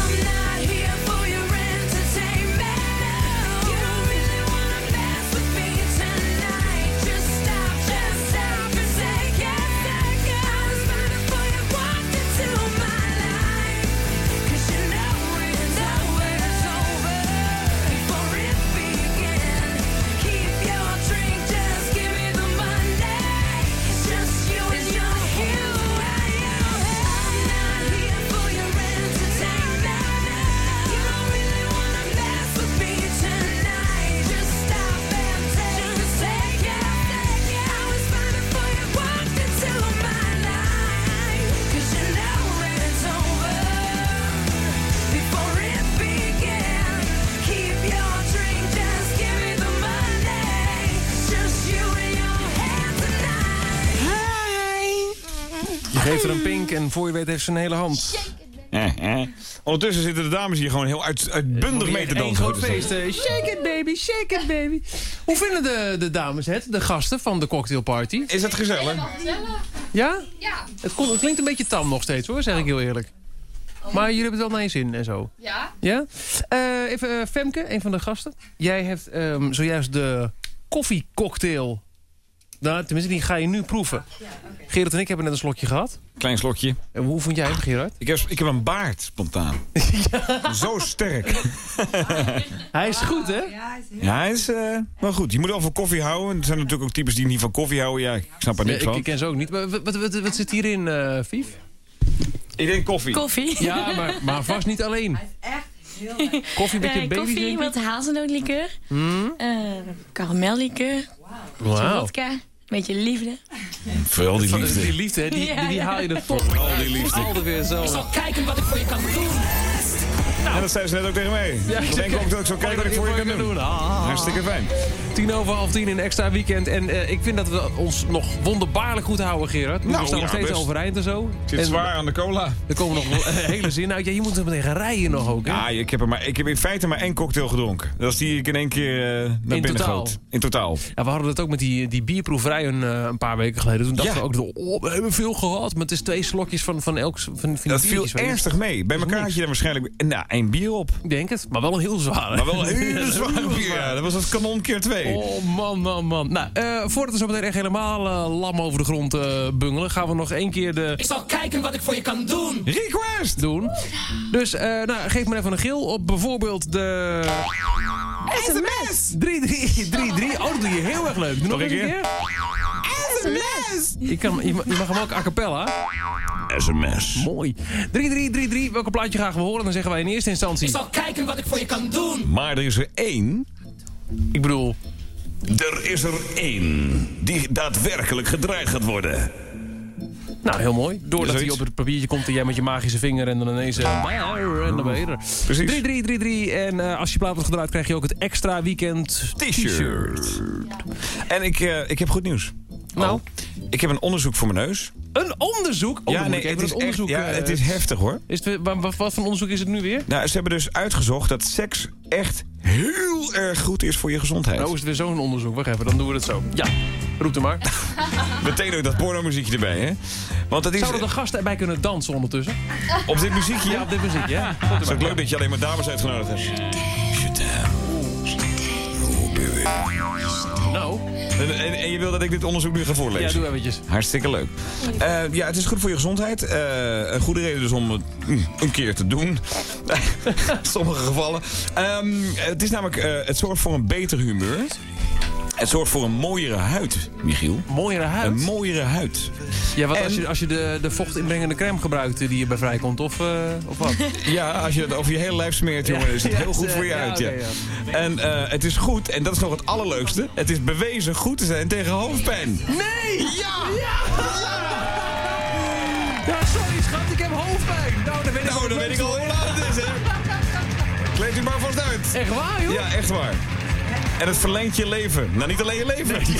Je geeft er een pink en voor je weet heeft ze een hele hand. Eh, eh. Ondertussen zitten de dames hier gewoon heel uit, uitbundig mee te dansen. groot feest. eh, Shake it baby, shake it baby. Hoe vinden de, de dames het, de gasten van de cocktailparty? Is het gezellig? Ja? Ja. Het, kon- het klinkt een beetje tam nog steeds hoor, zeg ik heel eerlijk. Maar jullie hebben het wel naar je zin en zo. Ja. Ja? Eh, even eh, Femke, een van de gasten. Jij hebt ehm, zojuist de koffiecocktail. Nou, tenminste, die ga je nu proeven. Gerard en ik hebben net een slokje gehad. Klein slokje. En hoe vond jij hem, Gerard? Ik heb, ik heb een baard, spontaan. Zo sterk. Hij is goed, hè? Ja, hij is eh, wel goed. Je moet wel van koffie houden. Er zijn natuurlijk ook types die niet van koffie houden. Ja, ik snap er niks ik, van. ik ken ze ook niet. Maar wat, wat, wat, wat zit hierin, eh Vief? Ik denk koffie. Koffie. Ja, maar, maar vast niet alleen. Koffie met je Eh, baby Koffie met hazelnootlikeur. Hmm? eh karamellikeur. Wauw. Vodka. Een beetje liefde. Veel die Van- liefde. Die liefde, hè, die, die, die haal je er toch Al die liefde. zo. Ik zal kijken wat ik voor je kan doen. En dat zei ze net ook tegen mij. Ja, ik denk ook dat ik zo kijk wat ik voor je kan doen. Ah. Hartstikke fijn. Tien over half tien in een extra weekend. En eh, ik vind dat we ons nog wonderbaarlijk goed houden, Gerard. We Nou, staan nog steeds best. overeind en zo. Ik zit En zwaar aan de cola. Er komen nog wel, eh, hele zin uit. Ja, je moet er meteen gaan rijden nog ook, hè? Ja, ik heb, er maar, ik heb in feite maar één cocktail gedronken. Dat is die ik in één keer eh, naar binnen totaal? goot. In totaal. Ja, we hadden het ook met die, die bierproeverij een, een paar weken geleden. Toen dachten Ja. we ook, oh, we hebben veel gehad. Maar het is twee slokjes van, van elk van, van Dat viel ernstig mee. Bij elkaar had je er waarschijnlijk nou, één bier op. Ik denk het, maar wel een heel zware. Maar wel een hele zware bier. Ja, dat was het kanon keer twee. Oh man, man, man. Nou, eh, voordat we zo meteen echt helemaal eh, lam over de grond eh, bungelen... gaan we nog één keer de... Ik zal kijken wat ik voor je kan doen. Request! Doen. Dus eh, nou, geef me even een gil op bijvoorbeeld de... SMS! 3333. Oh, dat doe je heel erg leuk. Doe nog Nog een keer. SMS! Je, kan, je, ma- je mag hem ook a cappella. SMS. Mooi. 3333. Welke plaatje graag we horen? Dan zeggen wij in eerste instantie... Ik zal kijken wat ik voor je kan doen. Maar er is er één. Ik bedoel... Er is er één die daadwerkelijk gedraaid gaat worden. Nou, heel mooi. Doordat hij op het papiertje komt en jij met je magische vinger en dan ineens... eh, en dan ben je er. Precies. 3333. En eh, als je plaat wordt gedraaid krijg je ook het extra weekend T-shirt. En ik, eh, ik heb goed nieuws. Nou? Ik heb een onderzoek voor mijn neus. Een onderzoek? Oh, ja, nee, het is, dat onderzoek... echt, ja, eh, het is heftig hoor. Is het, wa- wa- wat voor onderzoek is het nu weer? Nou, ze hebben dus uitgezocht dat seks echt heel erg goed is voor je gezondheid. Nou is het weer zo'n onderzoek. Wacht even, dan doen we het zo. Ja, roep er maar. Meteen ook dat pornomuziekje erbij, hè? Want het is Zouden de gasten erbij kunnen dansen ondertussen? op dit muziekje. Ja, op dit muziekje, ja. Het is ook leuk dat je alleen maar dames uitgenodigd hebt. Nou, En, en, en je wil dat ik dit onderzoek nu ga voorlezen? ja, doe eventjes. Hartstikke leuk. Eh, ja, het is goed voor je gezondheid. Eh, een goede reden dus om het mm, een keer te doen. Sommige gevallen. Ehm, het is namelijk, eh, het zorgt voor een beter humeur. Het zorgt voor een mooiere huid, Michiel. Mooiere huid. Een mooiere huid. Ja, wat En- als je, als je de, de vochtinbrengende crème gebruikt die erbij vrijkomt, of, eh, of wat? Ja, als je het over je hele lijf smeert, Ja, jongen, is het ja, heel goed voor je huid. ja, En eh, het is goed, en dat is nog het allerleukste. Het is bewezen goed te zijn tegen hoofdpijn. Nee! Ja! Ja, sorry schat, ik heb hoofdpijn. Nou, dan weet ik, Nou, dan weet ik al hoe laat het is, hè? Kleed u maar vast uit. Echt waar, joh? Ja, echt waar. En het verlengt je leven. Nou, niet alleen je leven.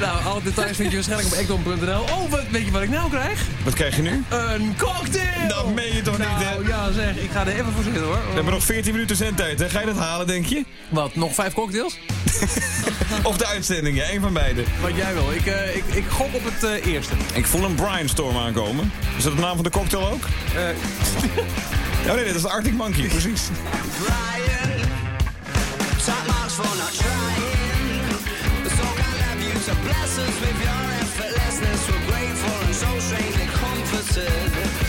Nou, alle details vind je waarschijnlijk op ekdom.nl. Oh, wat, weet je wat ik nou krijg? Wat krijg je nu? Een cocktail! Dat meen je toch niet, hè? Nou, ja zeg, ik ga er even voor zitten, hoor. We hebben nog 14 minuten zendtijd, hè? Ga je dat halen, denk je? Wat, nog vijf cocktails? Of de uitzending, ja, één van beide. Wat jij wil. Ik, eh, ik, ik gok op het eh, eerste. Ik voel een Brainstorm aankomen. Is dat de naam van de cocktail ook? Eh, Oh nee, dat is Arctic Monkey, precies. Bless us with your effortlessness. We're grateful and so strangely comforted.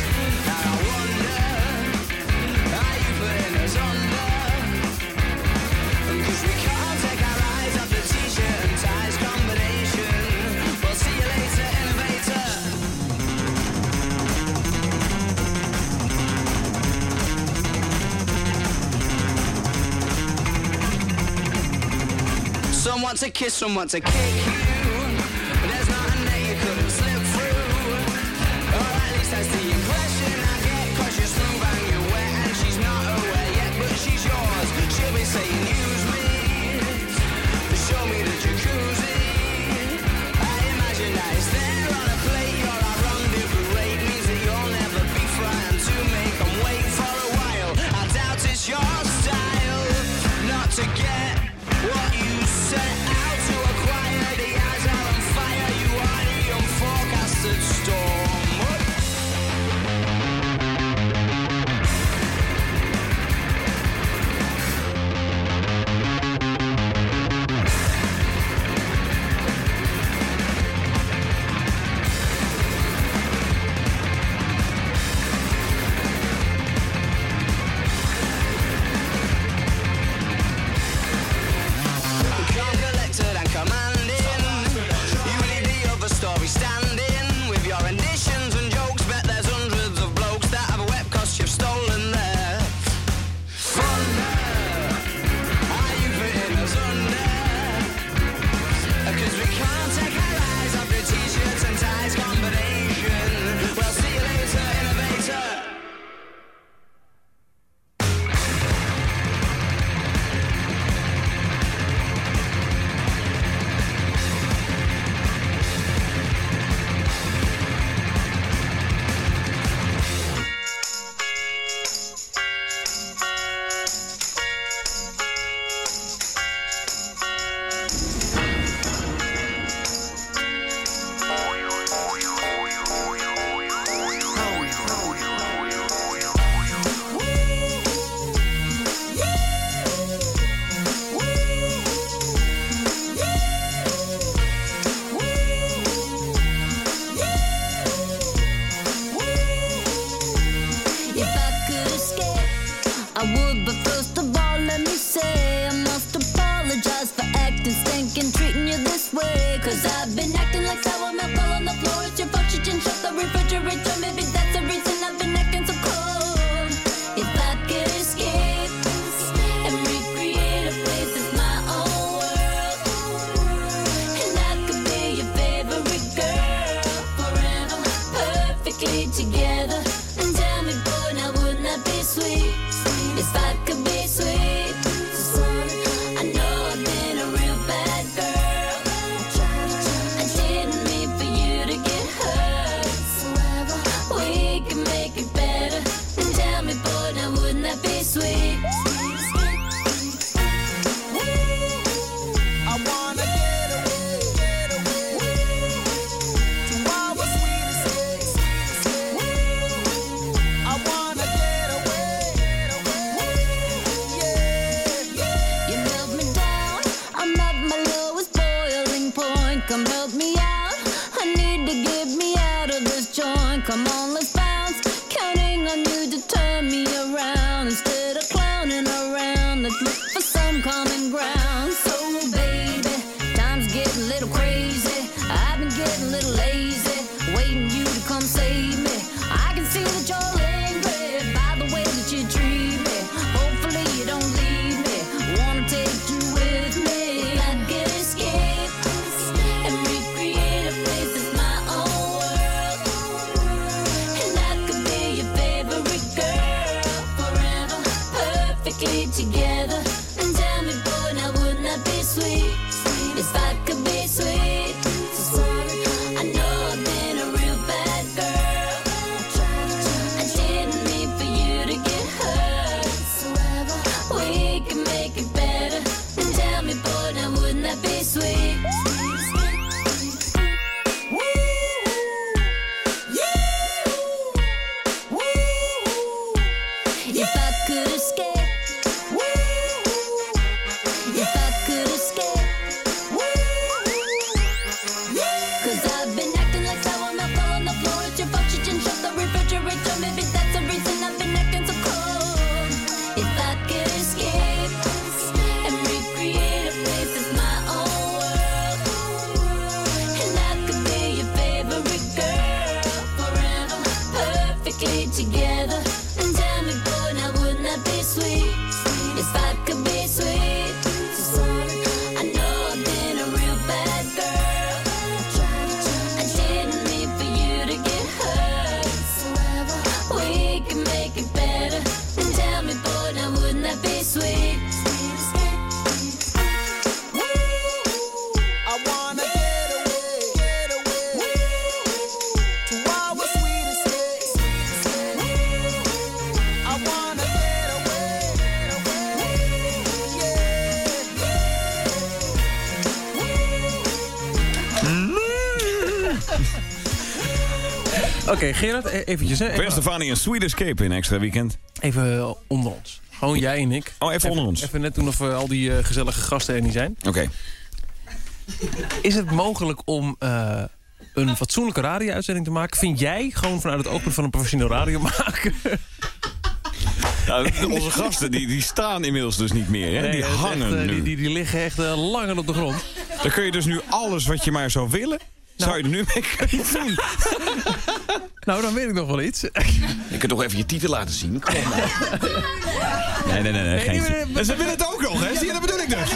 Someone to kiss, someone to kick acting stinking, treating you this way. Cause I've been acting like sour milk all on the floor. It's your fault you didn't shut the refrigerator. Maybe that's If I Oké, Gerard, e- eventjes. Hè, even, Stefani en Sweet Escape in extra weekend. even eh, onder ons. Gewoon jij en ik. Oh, even onder ons. Even net doen of eh, al die eh, gezellige gasten er niet zijn. Oké. Is het mogelijk om een fatsoenlijke radio-uitzending te maken? Vind jij, gewoon vanuit het oogpunt van een professioneel radiomaker... Nou, onze gasten die, die staan inmiddels dus niet meer. Hè? Nee, die hangen echt, nu. Die, die, die liggen echt uh, langer op de grond. Dan kun je dus nu alles wat je maar zou willen... zou je er nu mee kunnen doen. Nou, dan weet ik nog wel iets. Je kunt toch even je titel laten zien? Kom nou. Nee, nee, nee. nee, ze willen het ook nog, hè? Zie je, dat bedoel ik dus.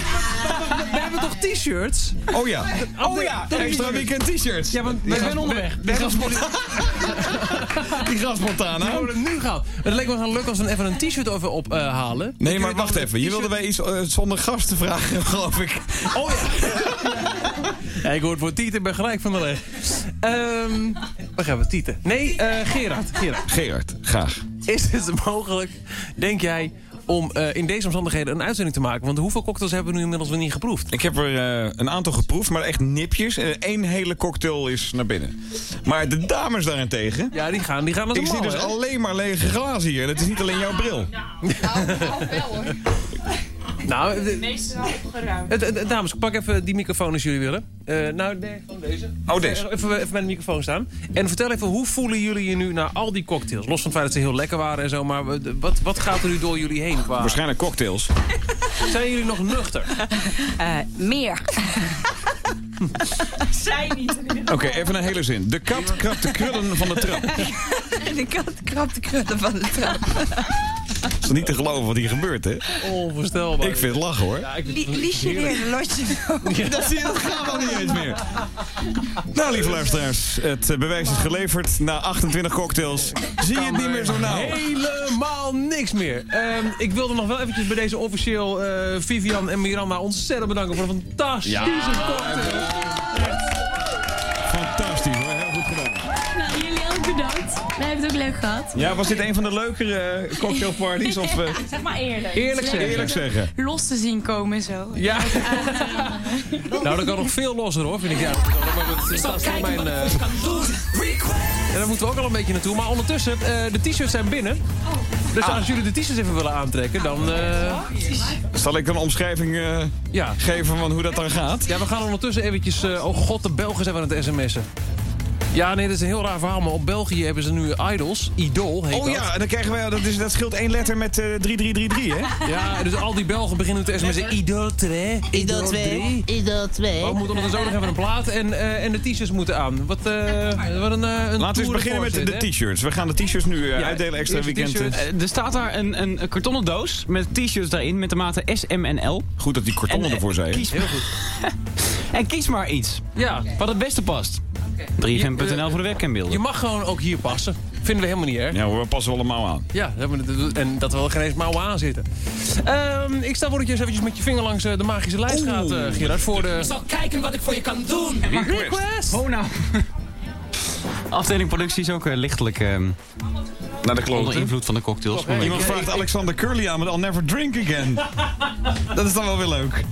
We hebben toch t-shirts? Oh ja. Oh ja, extra weekend t-shirts. Ja, want we zijn onderweg. Die. Die We het nu gaan. Het leek me wel leuk als we even een t-shirt over ophalen. Nee, maar wacht even. Je wilde wij iets eh, zonder gast te vragen, geloof ik. Oh ja. ik hoor het woord Tieten, ik ben gelijk van de leg. Ehm waar gaan we Tieten? Nee, eh Gerard. Gerard. Gerard, graag. Is het mogelijk, denk jij, om eh, in deze omstandigheden een uitzending te maken? Want hoeveel cocktails hebben we nu inmiddels wel niet geproefd? Ik heb er eh, een aantal geproefd, maar echt nipjes. En één hele cocktail is naar binnen. Maar de dames daarentegen... Ja, die gaan, die gaan als Ik zie dus hè? alleen maar lege glazen hier. Dat is niet alleen jouw bril. Nou, Nou, de- meeste opgeruimd. dames, pak even die microfoon als jullie willen. Eh, nou, nee, gewoon deze. Oh, deze. Even, even met de microfoon staan. En vertel even, hoe voelen jullie je nu na al die cocktails? Los van het feit dat ze heel lekker waren en zo, maar wat, wat gaat er nu door jullie heen? Qua... Waarschijnlijk cocktails. Zijn jullie nog nuchter? Eh, meer. Zij niet. Oké, even een hele zin. De kat krabt de krullen van de trap. de kat krabt de krullen van de trap. Het is niet te geloven wat hier gebeurt, hè? Onvoorstelbaar. Ik vind het lachen, hoor. Li- Liesje weer een lotje. Dat, zie je, dat gaat al niet eens meer. Nou, lieve luisteraars, het eh, bewijs is geleverd. Na 28 cocktails zie je het niet meer zo nauw. Helemaal niks meer. Ehm, ik wilde nog wel eventjes bij deze officieel eh, Vivian en Miranda ontzettend bedanken voor een fantastische Ja. cocktail. Bedankt. Wij hebben het ook leuk gehad. Ja, was dit een van de leukere eh, cocktailparties? Of, eh, Zeg maar eerlijk. Eerlijk zeggen. Eerlijk zeggen. Los te zien komen zo. Ja. Nou, dat kan nog veel losser hoor, vind ik. Ja, maar dat is dat mijn... eh, En daar moeten we ook al een beetje naartoe. Maar ondertussen, eh, de t-shirts zijn binnen. Dus Ah. als jullie de t-shirts even willen aantrekken, dan... eh, Zal ik een omschrijving eh, ja. geven van hoe dat dan gaat? Ja, we gaan ondertussen eventjes... oh god, de Belgen zijn aan het sms'en. Ja, nee, dat is een heel raar verhaal. Maar op België hebben ze nu idols. Idol heet Oh dat. ja, en dan krijgen wij, dat, is, dat scheelt één letter met eh 3333, hè? Ja, dus al die Belgen beginnen te sms'en. Idol 2, Idol 3. Idol 2. Oh, we moeten ondertussen ook nog even een plaat en, eh, en de t-shirts moeten aan. Wat, eh, wat een, eh, een Laten we eens beginnen met de t-shirts. We gaan de t-shirts nu Ja, uitdelen extra weekend. er staat daar een, een, kartonnen doos met t-shirts daarin met de maten S, M en L. Goed dat die kartonnen En, ervoor zijn. Kies, Heel goed. en kies maar iets. Ja. Wat het beste past. 3fm.nl voor de webcambeelden. Je mag gewoon ook hier passen. Vinden we helemaal niet erg. Ja, hoor, we passen we allemaal aan. Ja, en dat we wel geen eens mouwen aan zitten. Ehm, ik stel voor dat je eens eventjes met je vinger langs eh, de magische lijst gaat, eh, Gerard. Voor Ik de... zal kijken wat ik voor je kan doen. Request! Oh nou. Afdeling productie is ook eh, lichtelijk eh, Naar de onder invloed van de cocktails. Iemand Ik- vraagt ik- Alexander Curly aan met I'll never drink again. dat is dan wel weer leuk.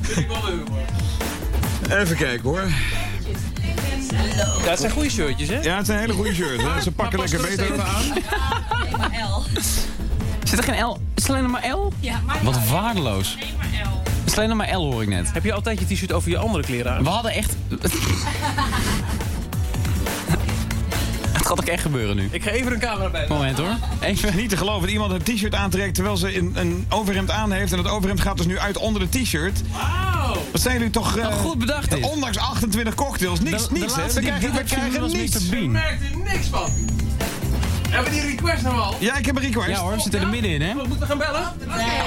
Even kijken hoor. Ja, het zijn goede shirtjes, hè? Ja, het zijn hele goede shirts. hè. Ze pakken Maar lekker beter. even aan. Zit er geen L? Is het alleen nog maar L? Ja, maar Wat waardeloos. Het is alleen nog maar L hoor ik net. Heb je altijd je t-shirt over je andere kleren aan? We hadden echt... Het gaat ook echt gebeuren nu. Ik ga even een camera bij. Moment hoor. Even. Niet te geloven dat iemand een t-shirt aantrekt terwijl ze een, een overhemd aan heeft. En dat overhemd gaat dus nu uit onder de t-shirt. Wat zijn jullie toch... eh, Nou, goed bedacht. Ondanks 28 cocktails. Niks, De- de niets hè. laatste We die krijgen, we krijgen niets. Ik Bean. merk er niks van. Hebben we die request nou al? Ja, ik heb een request. Ja hoor, we zitten er middenin hè. Moeten we gaan bellen?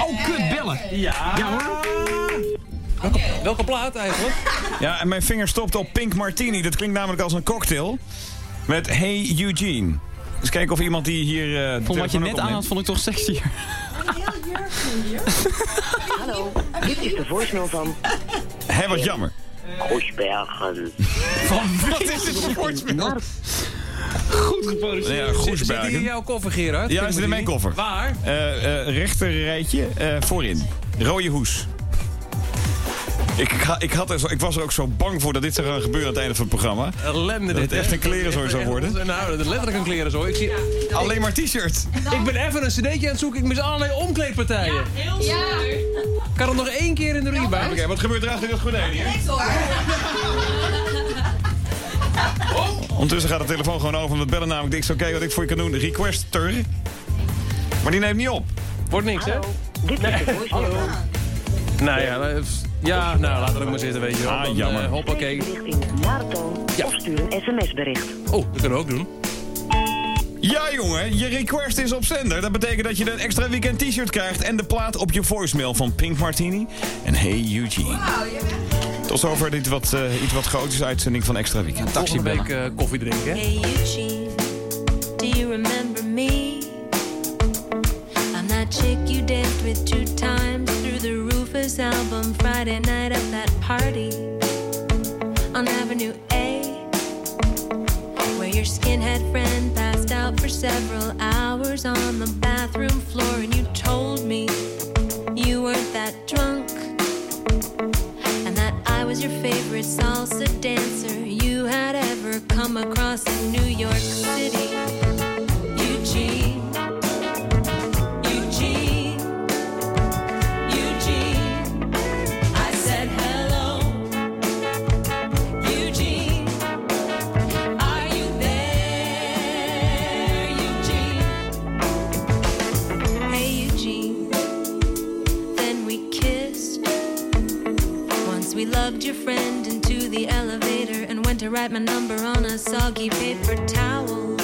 Oh, kut, bellen. Ja. Ja hoor. Welke, welke plaat eigenlijk? Ja, en mijn vinger stopt op Pink Martini. Dat klinkt namelijk als een cocktail. Met Hey Eugene. Dus kijken of iemand die hier... eh de Vond wat je net aan had, vond ik toch sexier. Hallo, dit is de voicemail van Hé, wat jammer. Goesbergen. Wat is dit voor woordspel? Goed geproduceerd. Ja, Zit die in jouw koffer, Gerard? Ja, zit in mijn koffer. Waar? Eh eh rechter rijtje eh, voorin. Rode hoes. Ik, ik, had er zo, ik was er ook zo bang voor dat dit zou gaan gebeuren aan het einde van het programma. Ellende Dat dit, het echt een klerenzooi zou worden. Nou, dat is letterlijk een klerenzooi. Ik, zie, Alleen maar t-shirts. ik ben even een cd'tje aan het zoeken. Ik mis allerlei omkleedpartijen. heel zuur. Kan het nog één keer in de rebound? Oké, wat gebeurt er achter dat gordijn hier? Ondertussen gaat de telefoon gewoon over. Want bellen namelijk. Ik kijken wat ik voor je kan doen. Requester. Maar die neemt niet op. Wordt niks, hè? Dit is de van Nou ja, ja nou, laat het ook maar zitten, weet je wel. Ah, Dan, jammer. eh, hoppakee. bericht in Ja. of stuur een sms-bericht. Oh, dat kunnen we ook doen. Ja, jongen, je request is op zender. Dat betekent dat je een extra weekend t-shirt krijgt en de plaat op je voicemail van Pink Martini en Hey Eugene. Tot zover dit wat, eh, iets wat chaotische uitzending van Extra Weekend. Volgende week eh, koffie drinken, hè? Hey Eugene, several hours on the bathroom floor, and you told me you weren't that drunk. And that I was your favorite salsa dancer you had ever come across in New York City. To write my number on a soggy paper towel.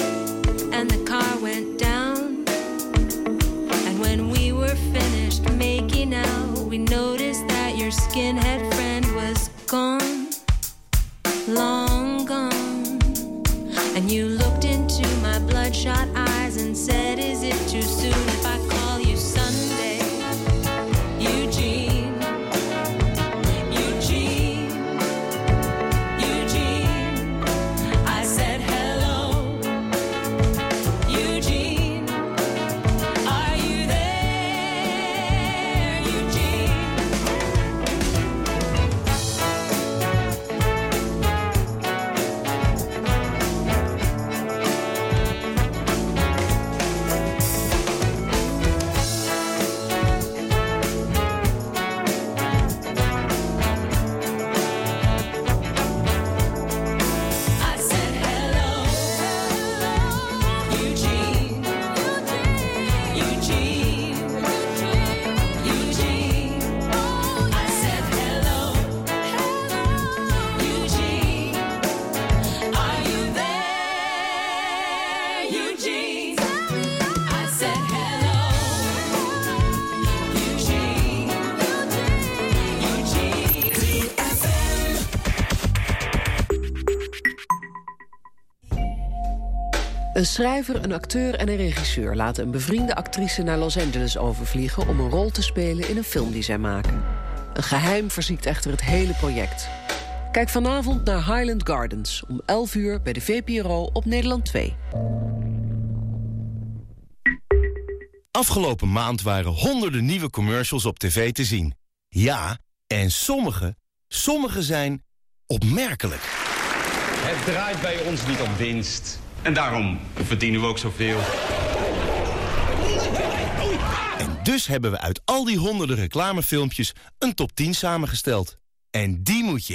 And the car went down. And when we were finished making out, we noticed that your skinhead friend was gone, long gone. And you Een schrijver, een acteur en een regisseur laten een bevriende actrice naar Los Angeles overvliegen om een rol te spelen in een film die zij maken. Een geheim verziekt echter het hele project. Kijk vanavond naar Highland Gardens om 11 uur bij de VPRO op Nederland 2. Afgelopen maand waren honderden nieuwe commercials op tv te zien. Ja, en sommige, sommige zijn opmerkelijk. Het draait bij ons niet om winst. En daarom verdienen we ook zoveel. En dus hebben we uit al die honderden reclamefilmpjes een top 10 samengesteld. En die moet je